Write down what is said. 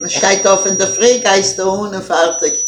Man steht auf in der Früh, geist der Hune fertig.